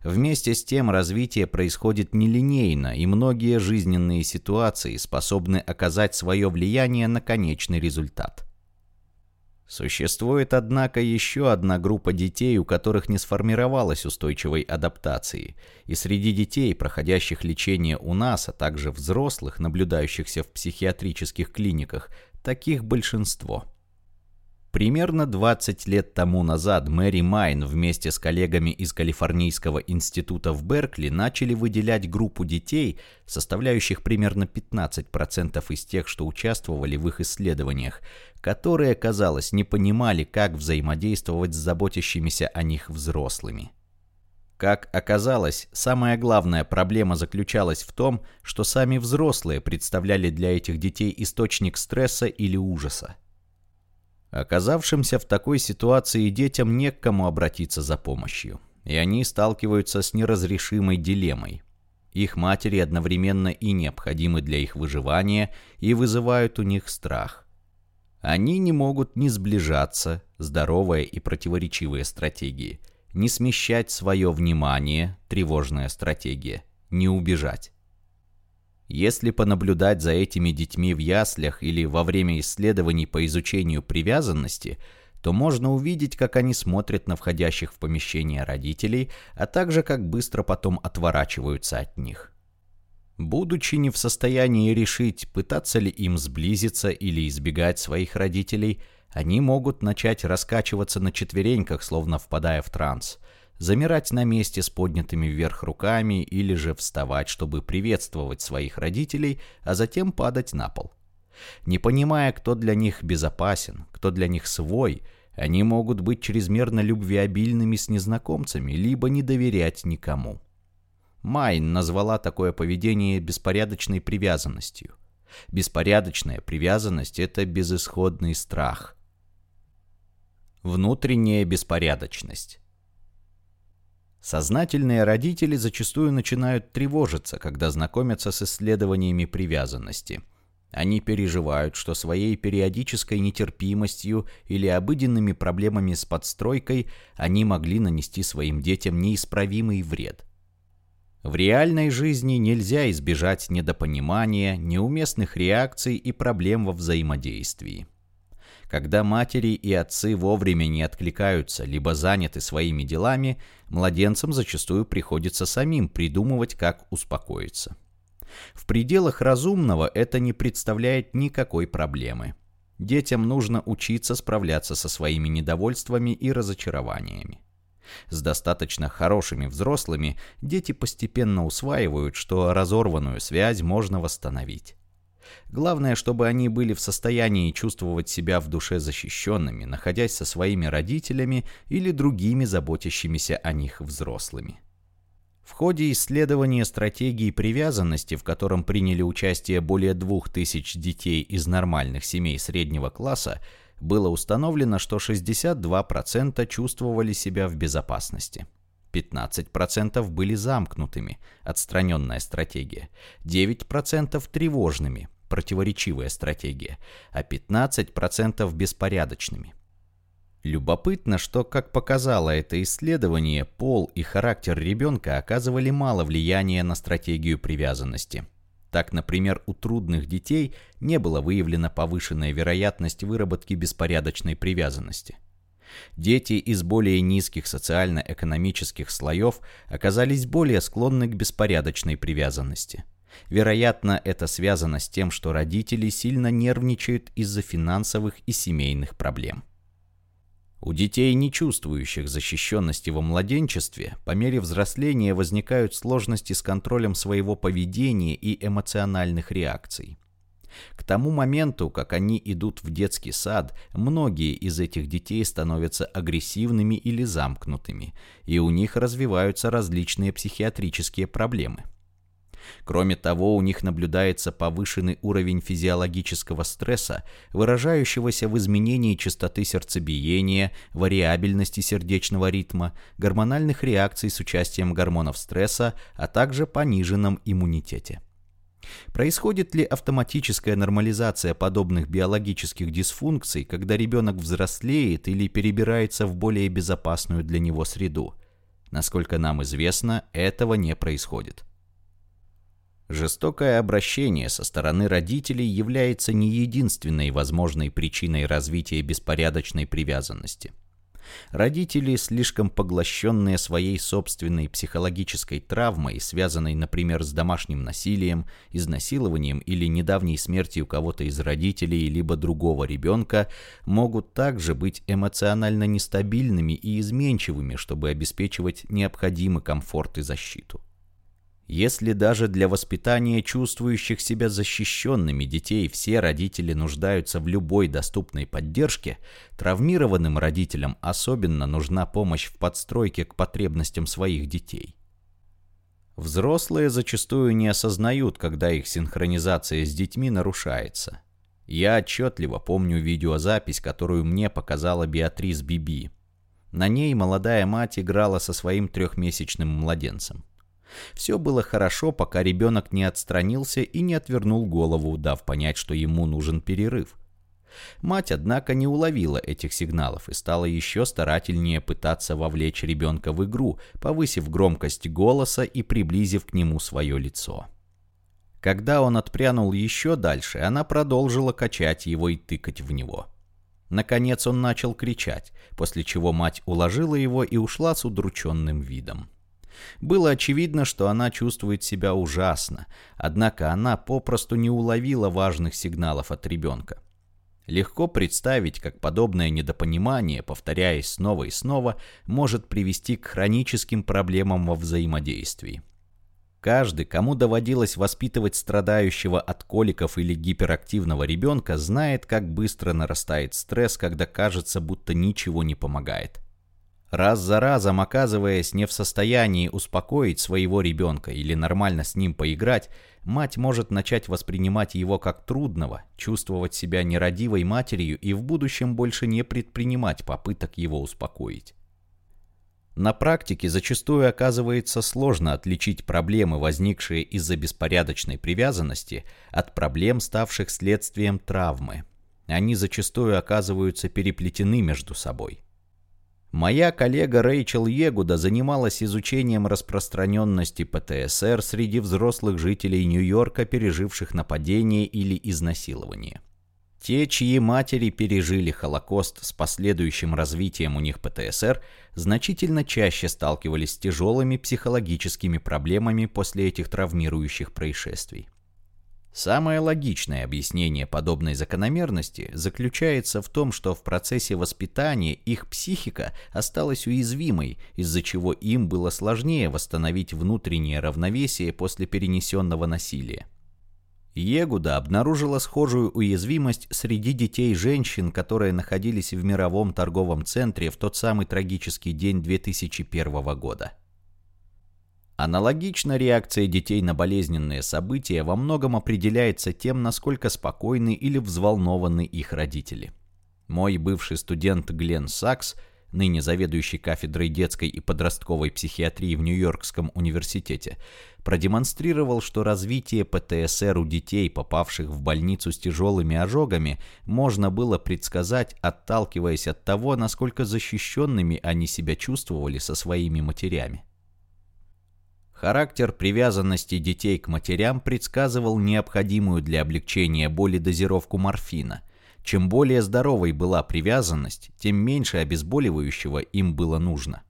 Вместе с тем развитие происходит нелинейно, и многие жизненные ситуации способны оказать свое влияние на конечный результат. Существует, однако, еще одна группа детей, у которых не сформировалась устойчивой адаптации, и среди детей, проходящих лечение у нас, а также взрослых, наблюдающихся в психиатрических клиниках, таких большинство – Примерно 20 лет тому назад Мэри Майн вместе с коллегами из Калифорнийского института в Беркли начали выделять группу детей, составляющих примерно 15% из тех, что участвовали в их исследованиях, которые, казалось, не понимали, как взаимодействовать с заботящимися о них взрослыми. Как оказалось, самая главная проблема заключалась в том, что сами взрослые представляли для этих детей источник стресса или ужаса. Оказавшимся в такой ситуации детям не к кому обратиться за помощью, и они сталкиваются с неразрешимой дилеммой. Их матери одновременно и необходимы для их выживания и вызывают у них страх. Они не могут ни сближаться, здоровые и противоречивые стратегии, не смещать свое внимание, тревожная стратегия, не убежать. Если понаблюдать за этими детьми в яслях или во время исследований по изучению привязанности, то можно увидеть, как они смотрят на входящих в помещение родителей, а также как быстро потом отворачиваются от них. Будучи не в состоянии решить, пытаться ли им сблизиться или избегать своих родителей, они могут начать раскачиваться на четвереньках, словно впадая в транс – замирать на месте с поднятыми вверх руками или же вставать, чтобы приветствовать своих родителей, а затем падать на пол. Не понимая, кто для них безопасен, кто для них свой, они могут быть чрезмерно любвеобильными с незнакомцами, либо не доверять никому. Майн назвала такое поведение беспорядочной привязанностью. Беспорядочная привязанность – это безысходный страх. Внутренняя беспорядочность. Сознательные родители зачастую начинают тревожиться, когда знакомятся с исследованиями привязанности. Они переживают, что своей периодической нетерпимостью или обыденными проблемами с подстройкой они могли нанести своим детям неисправимый вред. В реальной жизни нельзя избежать недопонимания, неуместных реакций и проблем во взаимодействии. Когда матери и отцы вовремя не откликаются, либо заняты своими делами, младенцам зачастую приходится самим придумывать, как успокоиться. В пределах разумного это не представляет никакой проблемы. Детям нужно учиться справляться со своими недовольствами и разочарованиями. С достаточно хорошими взрослыми дети постепенно усваивают, что разорванную связь можно восстановить. Главное, чтобы они были в состоянии чувствовать себя в душе защищенными, находясь со своими родителями или другими заботящимися о них взрослыми. В ходе исследования стратегии привязанности, в котором приняли участие более 2000 детей из нормальных семей среднего класса, было установлено, что 62% чувствовали себя в безопасности. 15% были замкнутыми, отстраненная стратегия, 9% тревожными, противоречивая стратегия, а 15% беспорядочными. Любопытно, что, как показало это исследование, пол и характер ребенка оказывали мало влияния на стратегию привязанности. Так, например, у трудных детей не было выявлена повышенная вероятность выработки беспорядочной привязанности. Дети из более низких социально-экономических слоев оказались более склонны к беспорядочной привязанности. Вероятно, это связано с тем, что родители сильно нервничают из-за финансовых и семейных проблем. У детей, не чувствующих защищенности во младенчестве, по мере взросления возникают сложности с контролем своего поведения и эмоциональных реакций. К тому моменту, как они идут в детский сад, многие из этих детей становятся агрессивными или замкнутыми, и у них развиваются различные психиатрические проблемы. Кроме того, у них наблюдается повышенный уровень физиологического стресса, выражающегося в изменении частоты сердцебиения, вариабельности сердечного ритма, гормональных реакций с участием гормонов стресса, а также пониженном иммунитете. Происходит ли автоматическая нормализация подобных биологических дисфункций, когда ребенок взрослеет или перебирается в более безопасную для него среду? Насколько нам известно, этого не происходит. Жестокое обращение со стороны родителей является не единственной возможной причиной развития беспорядочной привязанности. Родители, слишком поглощенные своей собственной психологической травмой, связанной, например, с домашним насилием, изнасилованием или недавней смертью кого-то из родителей либо другого ребенка, могут также быть эмоционально нестабильными и изменчивыми, чтобы обеспечивать необходимый комфорт и защиту. Если даже для воспитания чувствующих себя защищенными детей все родители нуждаются в любой доступной поддержке, травмированным родителям особенно нужна помощь в подстройке к потребностям своих детей. Взрослые зачастую не осознают, когда их синхронизация с детьми нарушается. Я отчетливо помню видеозапись, которую мне показала Беатрис Биби. На ней молодая мать играла со своим трехмесячным младенцем. Все было хорошо, пока ребенок не отстранился и не отвернул голову, дав понять, что ему нужен перерыв. Мать, однако, не уловила этих сигналов и стала еще старательнее пытаться вовлечь ребенка в игру, повысив громкость голоса и приблизив к нему свое лицо. Когда он отпрянул еще дальше, она продолжила качать его и тыкать в него. Наконец он начал кричать, после чего мать уложила его и ушла с удрученным видом. Было очевидно, что она чувствует себя ужасно, однако она попросту не уловила важных сигналов от ребенка. Легко представить, как подобное недопонимание, повторяясь снова и снова, может привести к хроническим проблемам во взаимодействии. Каждый, кому доводилось воспитывать страдающего от коликов или гиперактивного ребенка, знает, как быстро нарастает стресс, когда кажется, будто ничего не помогает. Раз за разом оказываясь не в состоянии успокоить своего ребенка или нормально с ним поиграть, мать может начать воспринимать его как трудного, чувствовать себя нерадивой матерью и в будущем больше не предпринимать попыток его успокоить. На практике зачастую оказывается сложно отличить проблемы, возникшие из-за беспорядочной привязанности, от проблем, ставших следствием травмы. Они зачастую оказываются переплетены между собой. Моя коллега Рэйчел Егуда занималась изучением распространенности ПТСР среди взрослых жителей Нью-Йорка, переживших нападение или изнасилование. Те, чьи матери пережили Холокост с последующим развитием у них ПТСР, значительно чаще сталкивались с тяжелыми психологическими проблемами после этих травмирующих происшествий. Самое логичное объяснение подобной закономерности заключается в том, что в процессе воспитания их психика осталась уязвимой, из-за чего им было сложнее восстановить внутреннее равновесие после перенесенного насилия. Егуда обнаружила схожую уязвимость среди детей женщин, которые находились в мировом торговом центре в тот самый трагический день 2001 года. Аналогично реакция детей на болезненные события во многом определяется тем, насколько спокойны или взволнованы их родители. Мой бывший студент Глен Сакс, ныне заведующий кафедрой детской и подростковой психиатрии в Нью-Йоркском университете, продемонстрировал, что развитие ПТСР у детей, попавших в больницу с тяжелыми ожогами, можно было предсказать, отталкиваясь от того, насколько защищенными они себя чувствовали со своими матерями. Характер привязанности детей к матерям предсказывал необходимую для облегчения боли дозировку морфина. Чем более здоровой была привязанность, тем меньше обезболивающего им было нужно.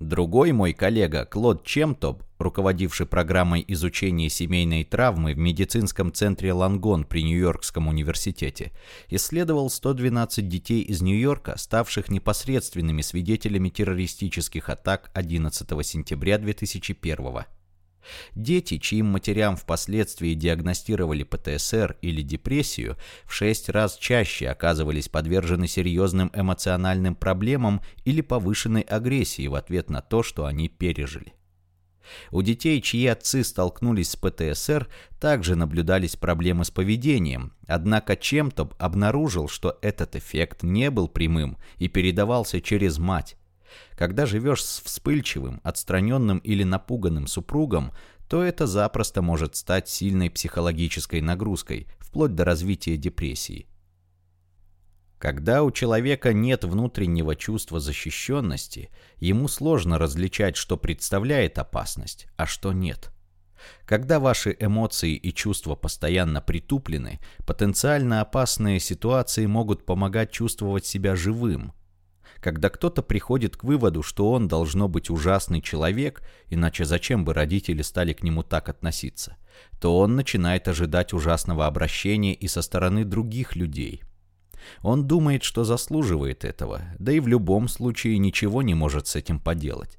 Другой мой коллега, Клод Чемтоп, руководивший программой изучения семейной травмы в медицинском центре Лангон при Нью-Йоркском университете, исследовал 112 детей из Нью-Йорка, ставших непосредственными свидетелями террористических атак 11 сентября 2001 года. Дети, чьим матерям впоследствии диагностировали ПТСР или депрессию, в шесть раз чаще оказывались подвержены серьезным эмоциональным проблемам или повышенной агрессии в ответ на то, что они пережили. У детей, чьи отцы столкнулись с ПТСР, также наблюдались проблемы с поведением, однако Чемтоп обнаружил, что этот эффект не был прямым и передавался через мать. Когда живешь с вспыльчивым, отстраненным или напуганным супругом, то это запросто может стать сильной психологической нагрузкой, вплоть до развития депрессии. Когда у человека нет внутреннего чувства защищенности, ему сложно различать, что представляет опасность, а что нет. Когда ваши эмоции и чувства постоянно притуплены, потенциально опасные ситуации могут помогать чувствовать себя живым, когда кто-то приходит к выводу, что он должно быть ужасный человек, иначе зачем бы родители стали к нему так относиться, то он начинает ожидать ужасного обращения и со стороны других людей. Он думает, что заслуживает этого, да и в любом случае ничего не может с этим поделать.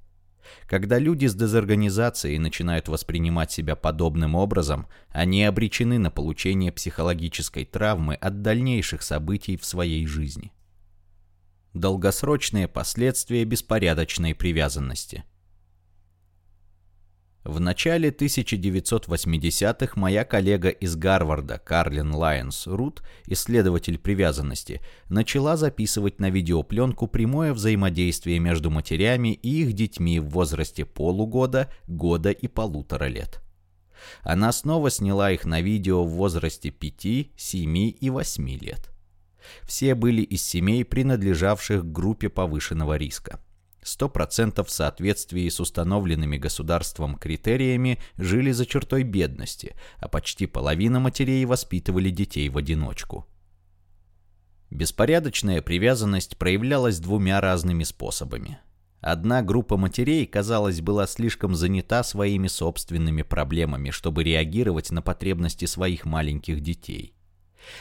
Когда люди с дезорганизацией начинают воспринимать себя подобным образом, они обречены на получение психологической травмы от дальнейших событий в своей жизни долгосрочные последствия беспорядочной привязанности. В начале 1980-х моя коллега из Гарварда, Карлин Лайонс Рут, исследователь привязанности, начала записывать на видеопленку прямое взаимодействие между матерями и их детьми в возрасте полугода, года и полутора лет. Она снова сняла их на видео в возрасте 5, 7 и 8 лет. Все были из семей, принадлежавших к группе повышенного риска. 100% в соответствии с установленными государством критериями жили за чертой бедности, а почти половина матерей воспитывали детей в одиночку. Беспорядочная привязанность проявлялась двумя разными способами. Одна группа матерей, казалось, была слишком занята своими собственными проблемами, чтобы реагировать на потребности своих маленьких детей.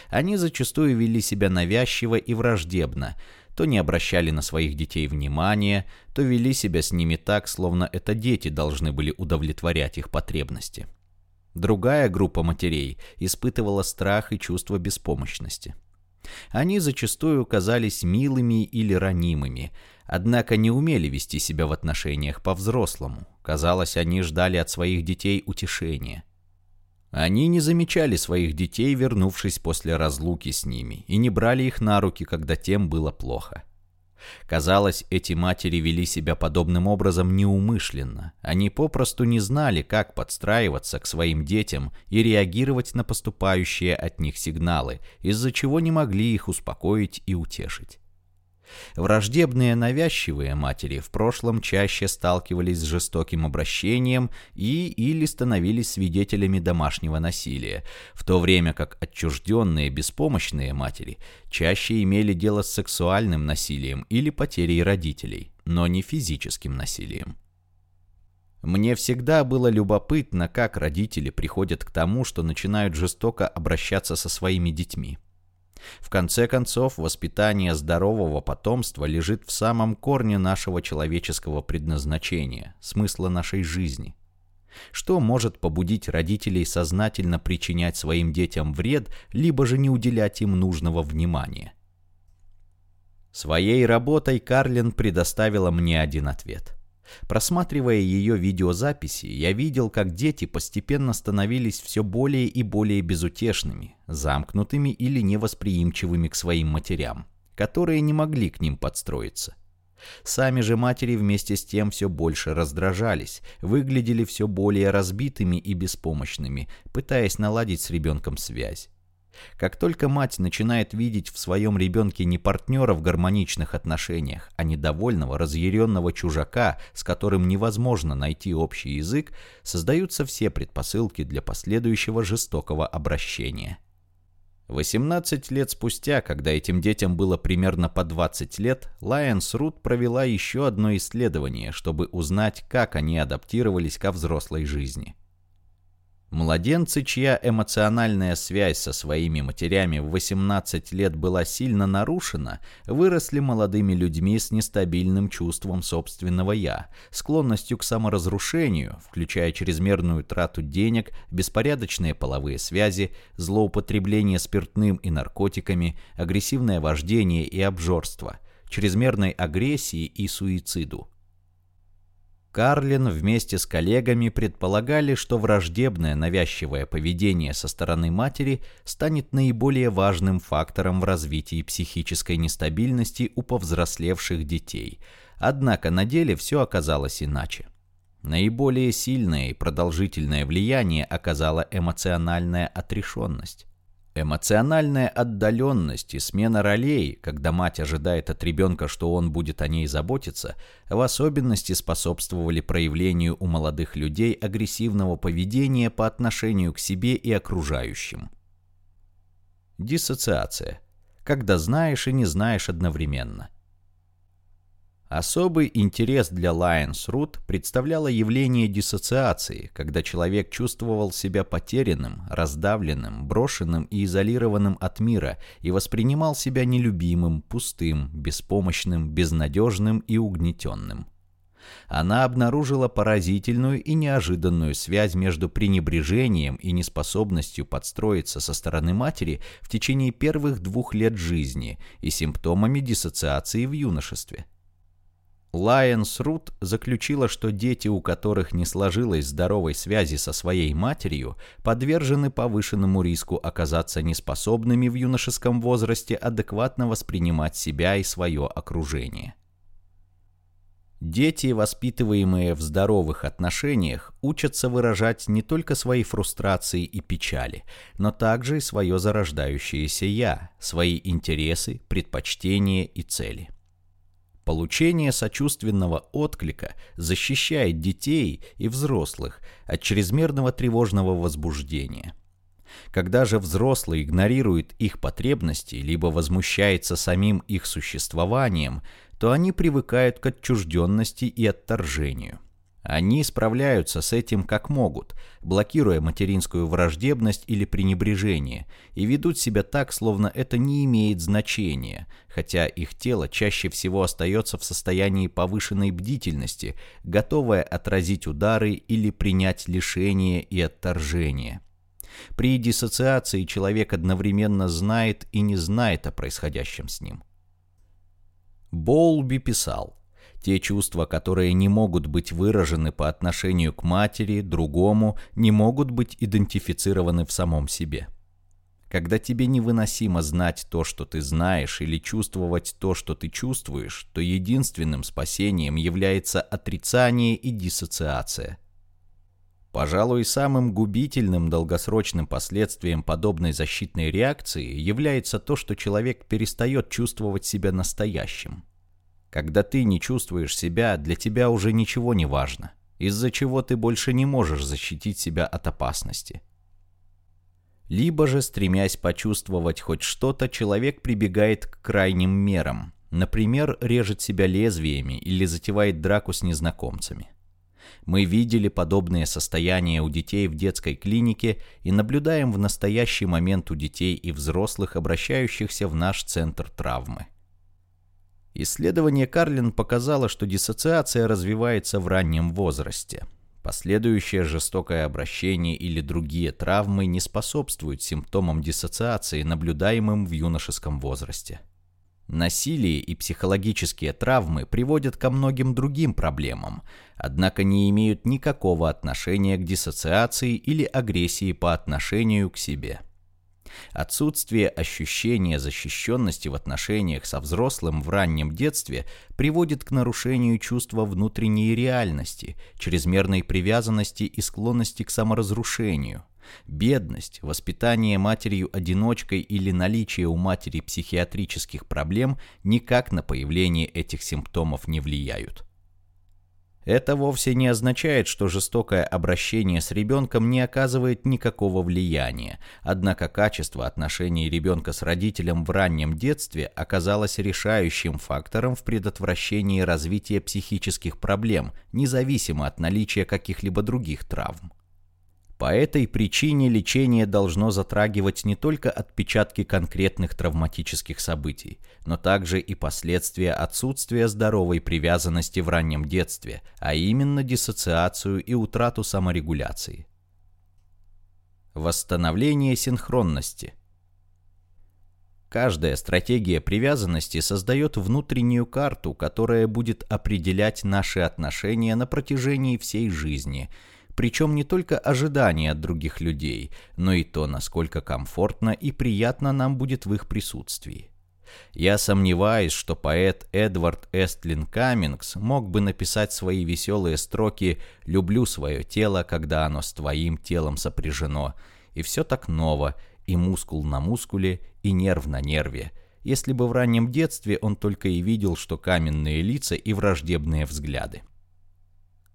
Они зачастую вели себя навязчиво и враждебно, то не обращали на своих детей внимания, то вели себя с ними так, словно это дети должны были удовлетворять их потребности. Другая группа матерей испытывала страх и чувство беспомощности. Они зачастую казались милыми или ранимыми, однако не умели вести себя в отношениях по-взрослому. Казалось, они ждали от своих детей утешения. Они не замечали своих детей, вернувшись после разлуки с ними, и не брали их на руки, когда тем было плохо. Казалось, эти матери вели себя подобным образом неумышленно. Они попросту не знали, как подстраиваться к своим детям и реагировать на поступающие от них сигналы, из-за чего не могли их успокоить и утешить. Враждебные навязчивые матери в прошлом чаще сталкивались с жестоким обращением и или становились свидетелями домашнего насилия, в то время как отчужденные беспомощные матери чаще имели дело с сексуальным насилием или потерей родителей, но не физическим насилием. Мне всегда было любопытно, как родители приходят к тому, что начинают жестоко обращаться со своими детьми. В конце концов, воспитание здорового потомства лежит в самом корне нашего человеческого предназначения, смысла нашей жизни. Что может побудить родителей сознательно причинять своим детям вред, либо же не уделять им нужного внимания? Своей работой Карлин предоставила мне один ответ. Просматривая ее видеозаписи, я видел, как дети постепенно становились все более и более безутешными, замкнутыми или невосприимчивыми к своим матерям, которые не могли к ним подстроиться. Сами же матери вместе с тем все больше раздражались, выглядели все более разбитыми и беспомощными, пытаясь наладить с ребенком связь. Как только мать начинает видеть в своем ребенке не партнера в гармоничных отношениях, а недовольного, разъяренного чужака, с которым невозможно найти общий язык, создаются все предпосылки для последующего жестокого обращения. 18 лет спустя, когда этим детям было примерно по 20 лет, Лайонс Рут провела еще одно исследование, чтобы узнать, как они адаптировались ко взрослой жизни. Младенцы, чья эмоциональная связь со своими матерями в 18 лет была сильно нарушена, выросли молодыми людьми с нестабильным чувством собственного «я», склонностью к саморазрушению, включая чрезмерную трату денег, беспорядочные половые связи, злоупотребление спиртным и наркотиками, агрессивное вождение и обжорство, чрезмерной агрессии и суициду. Карлин вместе с коллегами предполагали, что враждебное навязчивое поведение со стороны матери станет наиболее важным фактором в развитии психической нестабильности у повзрослевших детей. Однако на деле все оказалось иначе. Наиболее сильное и продолжительное влияние оказала эмоциональная отрешенность. Эмоциональная отдаленность и смена ролей, когда мать ожидает от ребенка, что он будет о ней заботиться, в особенности способствовали проявлению у молодых людей агрессивного поведения по отношению к себе и окружающим. Диссоциация. Когда знаешь и не знаешь одновременно. Особый интерес для Lions Root представляло явление диссоциации, когда человек чувствовал себя потерянным, раздавленным, брошенным и изолированным от мира и воспринимал себя нелюбимым, пустым, беспомощным, безнадежным и угнетенным. Она обнаружила поразительную и неожиданную связь между пренебрежением и неспособностью подстроиться со стороны матери в течение первых двух лет жизни и симптомами диссоциации в юношестве. Лайонс Рут заключила, что дети, у которых не сложилось здоровой связи со своей матерью, подвержены повышенному риску оказаться неспособными в юношеском возрасте адекватно воспринимать себя и свое окружение. Дети, воспитываемые в здоровых отношениях, учатся выражать не только свои фрустрации и печали, но также и свое зарождающееся «я», свои интересы, предпочтения и цели. Получение сочувственного отклика защищает детей и взрослых от чрезмерного тревожного возбуждения. Когда же взрослый игнорирует их потребности либо возмущается самим их существованием, то они привыкают к отчужденности и отторжению. Они справляются с этим как могут, блокируя материнскую враждебность или пренебрежение, и ведут себя так, словно это не имеет значения, хотя их тело чаще всего остается в состоянии повышенной бдительности, готовое отразить удары или принять лишение и отторжение. При диссоциации человек одновременно знает и не знает о происходящем с ним. Болби писал, те чувства, которые не могут быть выражены по отношению к матери, другому, не могут быть идентифицированы в самом себе. Когда тебе невыносимо знать то, что ты знаешь, или чувствовать то, что ты чувствуешь, то единственным спасением является отрицание и диссоциация. Пожалуй, самым губительным долгосрочным последствием подобной защитной реакции является то, что человек перестает чувствовать себя настоящим. Когда ты не чувствуешь себя, для тебя уже ничего не важно, из-за чего ты больше не можешь защитить себя от опасности. Либо же, стремясь почувствовать хоть что-то, человек прибегает к крайним мерам, например, режет себя лезвиями или затевает драку с незнакомцами. Мы видели подобные состояния у детей в детской клинике и наблюдаем в настоящий момент у детей и взрослых, обращающихся в наш центр травмы. Исследование Карлин показало, что диссоциация развивается в раннем возрасте. Последующее жестокое обращение или другие травмы не способствуют симптомам диссоциации, наблюдаемым в юношеском возрасте. Насилие и психологические травмы приводят ко многим другим проблемам, однако не имеют никакого отношения к диссоциации или агрессии по отношению к себе. Отсутствие ощущения защищенности в отношениях со взрослым в раннем детстве приводит к нарушению чувства внутренней реальности, чрезмерной привязанности и склонности к саморазрушению, Бедность, воспитание матерью-одиночкой или наличие у матери психиатрических проблем никак на появление этих симптомов не влияют. Это вовсе не означает, что жестокое обращение с ребенком не оказывает никакого влияния, однако качество отношений ребенка с родителем в раннем детстве оказалось решающим фактором в предотвращении развития психических проблем, независимо от наличия каких-либо других травм. По этой причине лечение должно затрагивать не только отпечатки конкретных травматических событий, но также и последствия отсутствия здоровой привязанности в раннем детстве, а именно диссоциацию и утрату саморегуляции. Восстановление синхронности Каждая стратегия привязанности создает внутреннюю карту, которая будет определять наши отношения на протяжении всей жизни – причем не только ожидания от других людей, но и то, насколько комфортно и приятно нам будет в их присутствии. Я сомневаюсь, что поэт Эдвард Эстлин Каммингс мог бы написать свои веселые строки «Люблю свое тело, когда оно с твоим телом сопряжено», и все так ново, и мускул на мускуле, и нерв на нерве, если бы в раннем детстве он только и видел, что каменные лица и враждебные взгляды.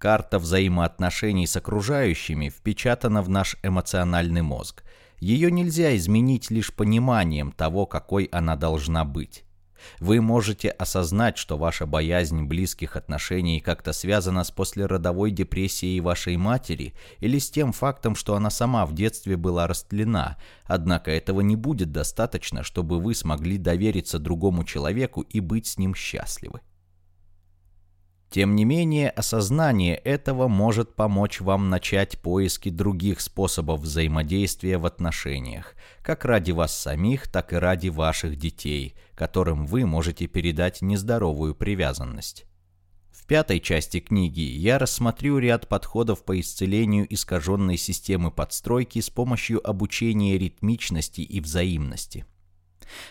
Карта взаимоотношений с окружающими впечатана в наш эмоциональный мозг. Ее нельзя изменить лишь пониманием того, какой она должна быть. Вы можете осознать, что ваша боязнь близких отношений как-то связана с послеродовой депрессией вашей матери или с тем фактом, что она сама в детстве была растлена, однако этого не будет достаточно, чтобы вы смогли довериться другому человеку и быть с ним счастливы. Тем не менее, осознание этого может помочь вам начать поиски других способов взаимодействия в отношениях, как ради вас самих, так и ради ваших детей, которым вы можете передать нездоровую привязанность. В пятой части книги я рассмотрю ряд подходов по исцелению искаженной системы подстройки с помощью обучения ритмичности и взаимности.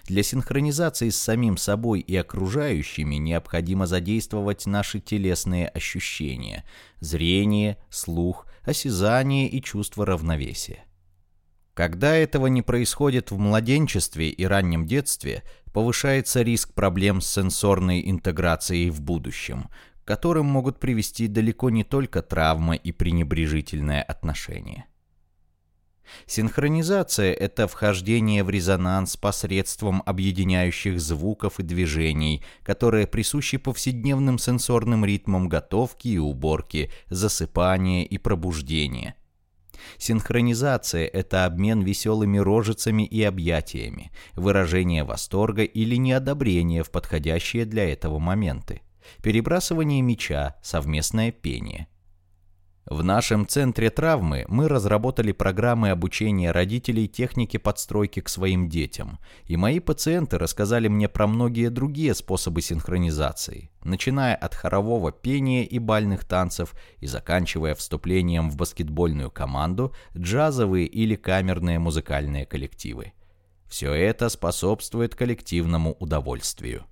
Для синхронизации с самим собой и окружающими необходимо задействовать наши телесные ощущения – зрение, слух, осязание и чувство равновесия. Когда этого не происходит в младенчестве и раннем детстве, повышается риск проблем с сенсорной интеграцией в будущем, к которым могут привести далеко не только травма и пренебрежительное отношение. Синхронизация – это вхождение в резонанс посредством объединяющих звуков и движений, которые присущи повседневным сенсорным ритмам готовки и уборки, засыпания и пробуждения. Синхронизация – это обмен веселыми рожицами и объятиями, выражение восторга или неодобрения в подходящие для этого моменты, перебрасывание мяча, совместное пение – в нашем центре травмы мы разработали программы обучения родителей технике подстройки к своим детям, и мои пациенты рассказали мне про многие другие способы синхронизации, начиная от хорового пения и бальных танцев и заканчивая вступлением в баскетбольную команду, джазовые или камерные музыкальные коллективы. Все это способствует коллективному удовольствию.